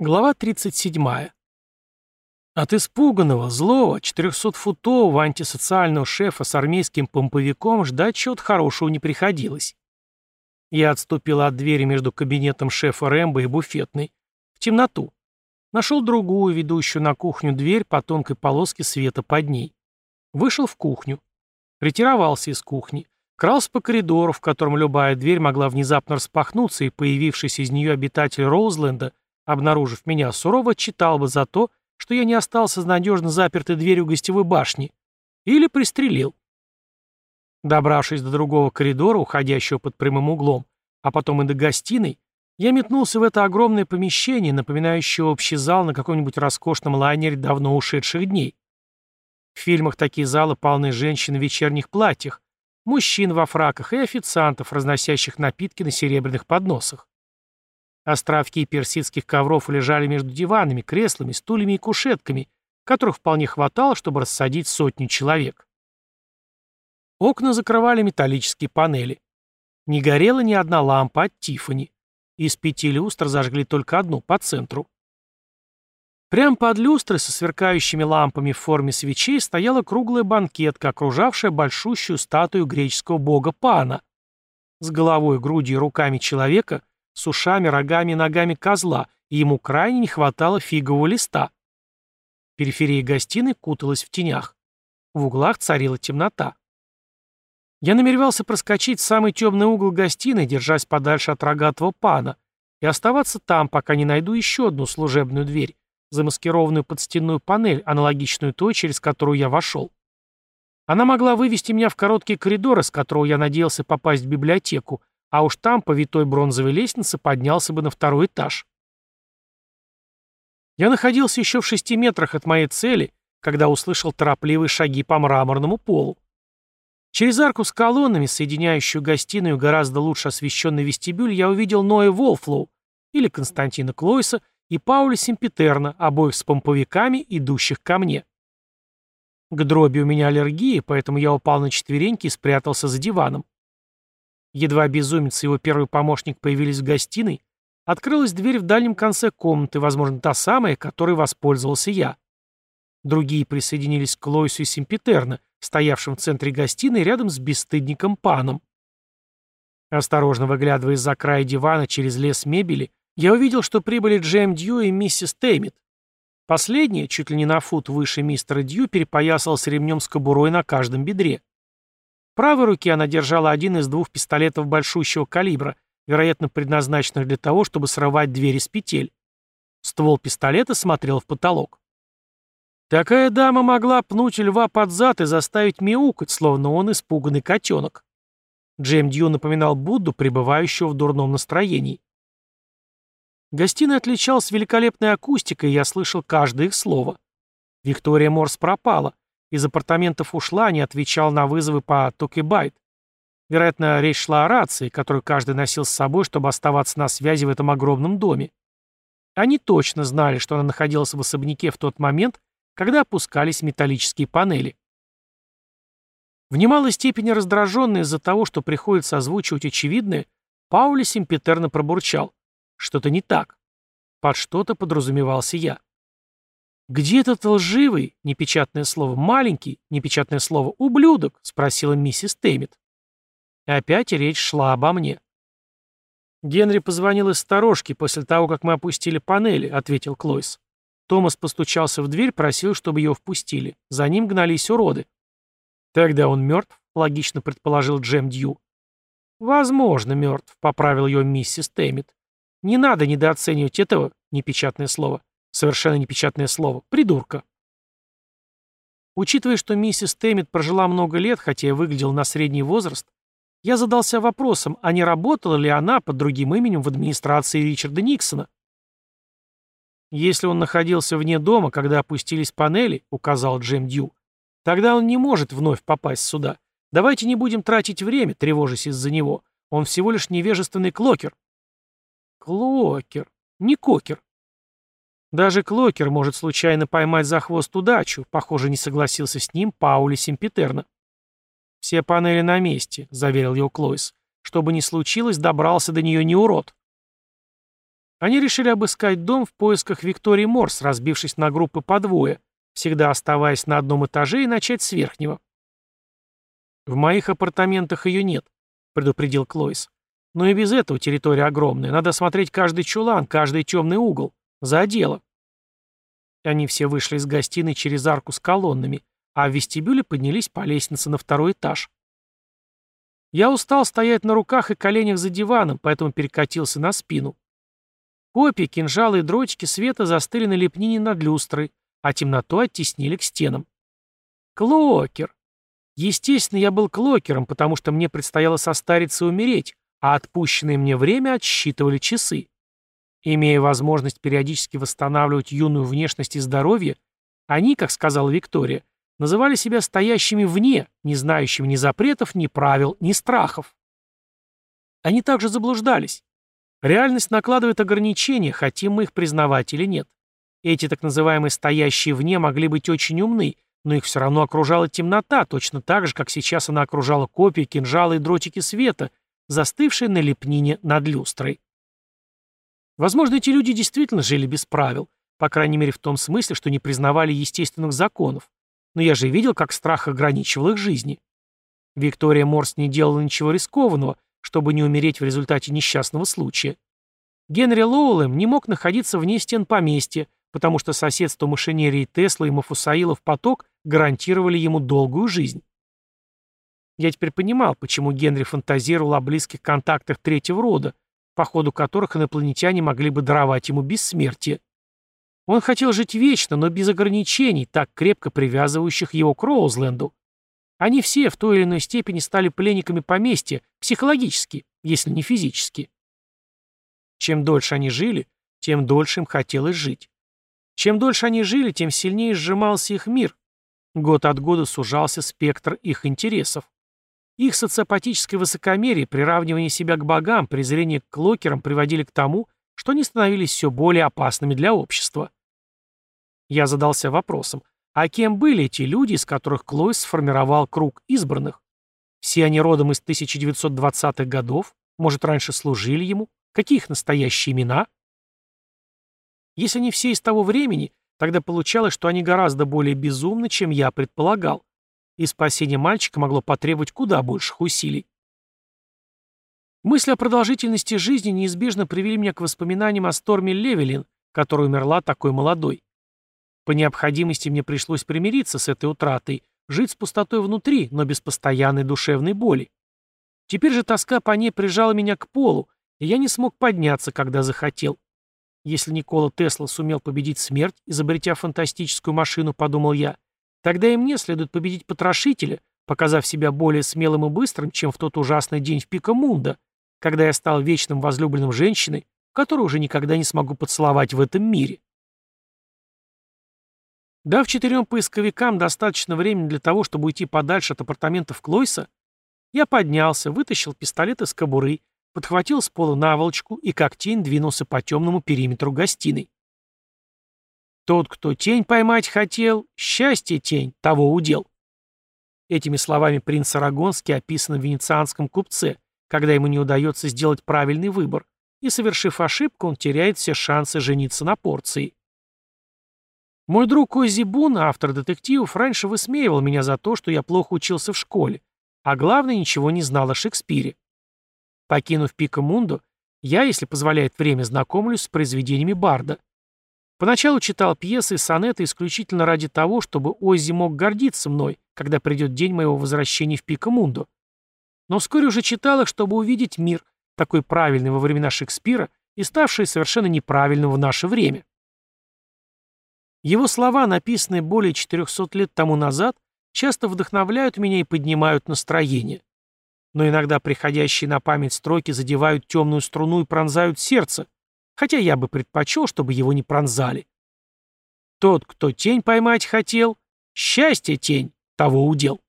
Глава 37. От испуганного, злого, 400-футового антисоциального шефа с армейским помповиком ждать чего-то хорошего не приходилось. Я отступил от двери между кабинетом шефа Рэмбо и буфетной. В темноту. Нашел другую, ведущую на кухню дверь по тонкой полоске света под ней. Вышел в кухню. Ретировался из кухни. Крался по коридору, в котором любая дверь могла внезапно распахнуться, и появившийся из нее обитатель Роузленда – обнаружив меня, сурово читал бы за то, что я не остался с надежно запертой дверью гостевой башни. Или пристрелил. Добравшись до другого коридора, уходящего под прямым углом, а потом и до гостиной, я метнулся в это огромное помещение, напоминающее общий зал на каком-нибудь роскошном лайнере давно ушедших дней. В фильмах такие залы полны женщин в вечерних платьях, мужчин во фраках и официантов, разносящих напитки на серебряных подносах. Островки персидских ковров лежали между диванами, креслами, стульями и кушетками, которых вполне хватало, чтобы рассадить сотню человек. Окна закрывали металлические панели. Не горела ни одна лампа от Тифани. Из пяти люстр зажгли только одну, по центру. Прямо под люстрой со сверкающими лампами в форме свечей стояла круглая банкетка, окружавшая большущую статую греческого бога Пана. С головой, грудью и руками человека, с ушами, рогами и ногами козла, и ему крайне не хватало фигового листа. Периферия гостиной куталась в тенях. В углах царила темнота. Я намеревался проскочить в самый темный угол гостиной, держась подальше от рогатого пана, и оставаться там, пока не найду еще одну служебную дверь, замаскированную под стенную панель, аналогичную той, через которую я вошел. Она могла вывести меня в короткий коридор, из которого я надеялся попасть в библиотеку, а уж там по витой бронзовой лестнице поднялся бы на второй этаж. Я находился еще в шести метрах от моей цели, когда услышал торопливые шаги по мраморному полу. Через арку с колоннами, соединяющую гостиную гораздо лучше освещенный вестибюль, я увидел Ноя Волфлоу или Константина Клойса и Пауля Симпетерна, обоих с помповиками, идущих ко мне. К дроби у меня аллергия, поэтому я упал на четвереньки и спрятался за диваном. Едва безумец и его первый помощник появились в гостиной, открылась дверь в дальнем конце комнаты, возможно, та самая, которой воспользовался я. Другие присоединились к Лойсу и Симпетерна, стоявшим в центре гостиной рядом с бесстыдником Паном. Осторожно выглядывая из-за края дивана через лес мебели, я увидел, что прибыли Джейм Дью и миссис Теймит. Последняя, чуть ли не на фут выше мистера Дью, перепоясалась ремнем с кобурой на каждом бедре правой руке она держала один из двух пистолетов большущего калибра, вероятно, предназначенных для того, чтобы срывать двери с петель. Ствол пистолета смотрел в потолок. Такая дама могла пнуть льва под зад и заставить мяукать, словно он испуганный котенок. Джейм Дью напоминал Будду, пребывающего в дурном настроении. Гостиная отличалась великолепной акустикой, и я слышал каждое их слово. Виктория Морс пропала. Из апартаментов ушла, не отвечал на вызовы по Токибайт. Вероятно, речь шла о рации, которую каждый носил с собой, чтобы оставаться на связи в этом огромном доме. Они точно знали, что она находилась в особняке в тот момент, когда опускались металлические панели. В немалой степени раздраженный из-за того, что приходится озвучивать очевидное, Паули Симпетерно пробурчал. Что-то не так. Под что-то подразумевался я. «Где этот лживый, непечатное слово, маленький, непечатное слово, ублюдок?» — спросила миссис Тэммит. Опять речь шла обо мне. «Генри позвонил из сторожки после того, как мы опустили панели», — ответил Клойс. Томас постучался в дверь, просил, чтобы ее впустили. За ним гнались уроды. «Тогда он мертв?» — логично предположил Джем Дью. «Возможно, мертв», — поправил ее миссис Тэммит. «Не надо недооценивать этого, непечатное слово. Совершенно непечатное слово. Придурка. Учитывая, что миссис Тэммит прожила много лет, хотя и выглядела на средний возраст, я задался вопросом, а не работала ли она под другим именем в администрации Ричарда Никсона. «Если он находился вне дома, когда опустились панели», — указал Джем Дью, «тогда он не может вновь попасть сюда. Давайте не будем тратить время, тревожась из-за него. Он всего лишь невежественный клокер». «Клокер. Не кокер. Даже Клокер может случайно поймать за хвост удачу, похоже, не согласился с ним Паули Симпетерна. «Все панели на месте», — заверил его Клойс. «Что бы ни случилось, добрался до нее не урод». Они решили обыскать дом в поисках Виктории Морс, разбившись на группы по двое, всегда оставаясь на одном этаже и начать с верхнего. «В моих апартаментах ее нет», — предупредил Клойс. «Но и без этого территория огромная. Надо смотреть каждый чулан, каждый темный угол. За дело». Они все вышли из гостиной через арку с колоннами, а в вестибюле поднялись по лестнице на второй этаж. Я устал стоять на руках и коленях за диваном, поэтому перекатился на спину. Копии, кинжалы и дротики света застыли на лепнине над люстрой, а темноту оттеснили к стенам. Клокер. Естественно, я был клокером, потому что мне предстояло состариться и умереть, а отпущенное мне время отсчитывали часы. Имея возможность периодически восстанавливать юную внешность и здоровье, они, как сказала Виктория, называли себя стоящими вне, не знающими ни запретов, ни правил, ни страхов. Они также заблуждались. Реальность накладывает ограничения, хотим мы их признавать или нет. Эти так называемые «стоящие вне» могли быть очень умны, но их все равно окружала темнота, точно так же, как сейчас она окружала копии, кинжалы и дротики света, застывшие на лепнине над люстрой. Возможно, эти люди действительно жили без правил, по крайней мере в том смысле, что не признавали естественных законов. Но я же видел, как страх ограничивал их жизни. Виктория Морс не делала ничего рискованного, чтобы не умереть в результате несчастного случая. Генри Лоуэлем не мог находиться вне стен поместья, потому что соседство машинерии Тесла и Мафусаилов поток гарантировали ему долгую жизнь. Я теперь понимал, почему Генри фантазировал о близких контактах третьего рода, по ходу которых инопланетяне могли бы даровать ему бессмертие. Он хотел жить вечно, но без ограничений, так крепко привязывающих его к Роузленду. Они все в той или иной степени стали пленниками поместья, психологически, если не физически. Чем дольше они жили, тем дольше им хотелось жить. Чем дольше они жили, тем сильнее сжимался их мир. Год от года сужался спектр их интересов. Их социопатическое высокомерие, приравнивание себя к богам, презрение к клокерам приводили к тому, что они становились все более опасными для общества. Я задался вопросом, а кем были эти люди, из которых Клойс сформировал круг избранных? Все они родом из 1920-х годов? Может, раньше служили ему? Какие их настоящие имена? Если они все из того времени, тогда получалось, что они гораздо более безумны, чем я предполагал и спасение мальчика могло потребовать куда больших усилий. Мысли о продолжительности жизни неизбежно привели меня к воспоминаниям о Сторме Левелин, которая умерла такой молодой. По необходимости мне пришлось примириться с этой утратой, жить с пустотой внутри, но без постоянной душевной боли. Теперь же тоска по ней прижала меня к полу, и я не смог подняться, когда захотел. Если Никола Тесла сумел победить смерть, изобретя фантастическую машину, подумал я, Тогда и мне следует победить потрошителя, показав себя более смелым и быстрым, чем в тот ужасный день в Пикамунда, когда я стал вечным возлюбленным женщиной, которую уже никогда не смогу поцеловать в этом мире. Дав четырем поисковикам достаточно времени для того, чтобы уйти подальше от апартаментов Клойса, я поднялся, вытащил пистолет из кобуры, подхватил с пола наволочку и как тень двинулся по темному периметру гостиной. Тот, кто тень поймать хотел, счастье тень, того удел. Этими словами принц Арагонский описан в венецианском купце, когда ему не удается сделать правильный выбор, и, совершив ошибку, он теряет все шансы жениться на порции. Мой друг Оззи Бун, автор детективов, раньше высмеивал меня за то, что я плохо учился в школе, а главное, ничего не знал о Шекспире. Покинув Пика Мунду, я, если позволяет время, знакомлюсь с произведениями Барда. Поначалу читал пьесы и сонеты исключительно ради того, чтобы Оззи мог гордиться мной, когда придет день моего возвращения в Пикамунду. Но вскоре уже читал их, чтобы увидеть мир, такой правильный во времена Шекспира и ставший совершенно неправильным в наше время. Его слова, написанные более 400 лет тому назад, часто вдохновляют меня и поднимают настроение. Но иногда приходящие на память строки задевают темную струну и пронзают сердце, хотя я бы предпочел, чтобы его не пронзали. Тот, кто тень поймать хотел, счастье тень, того удел.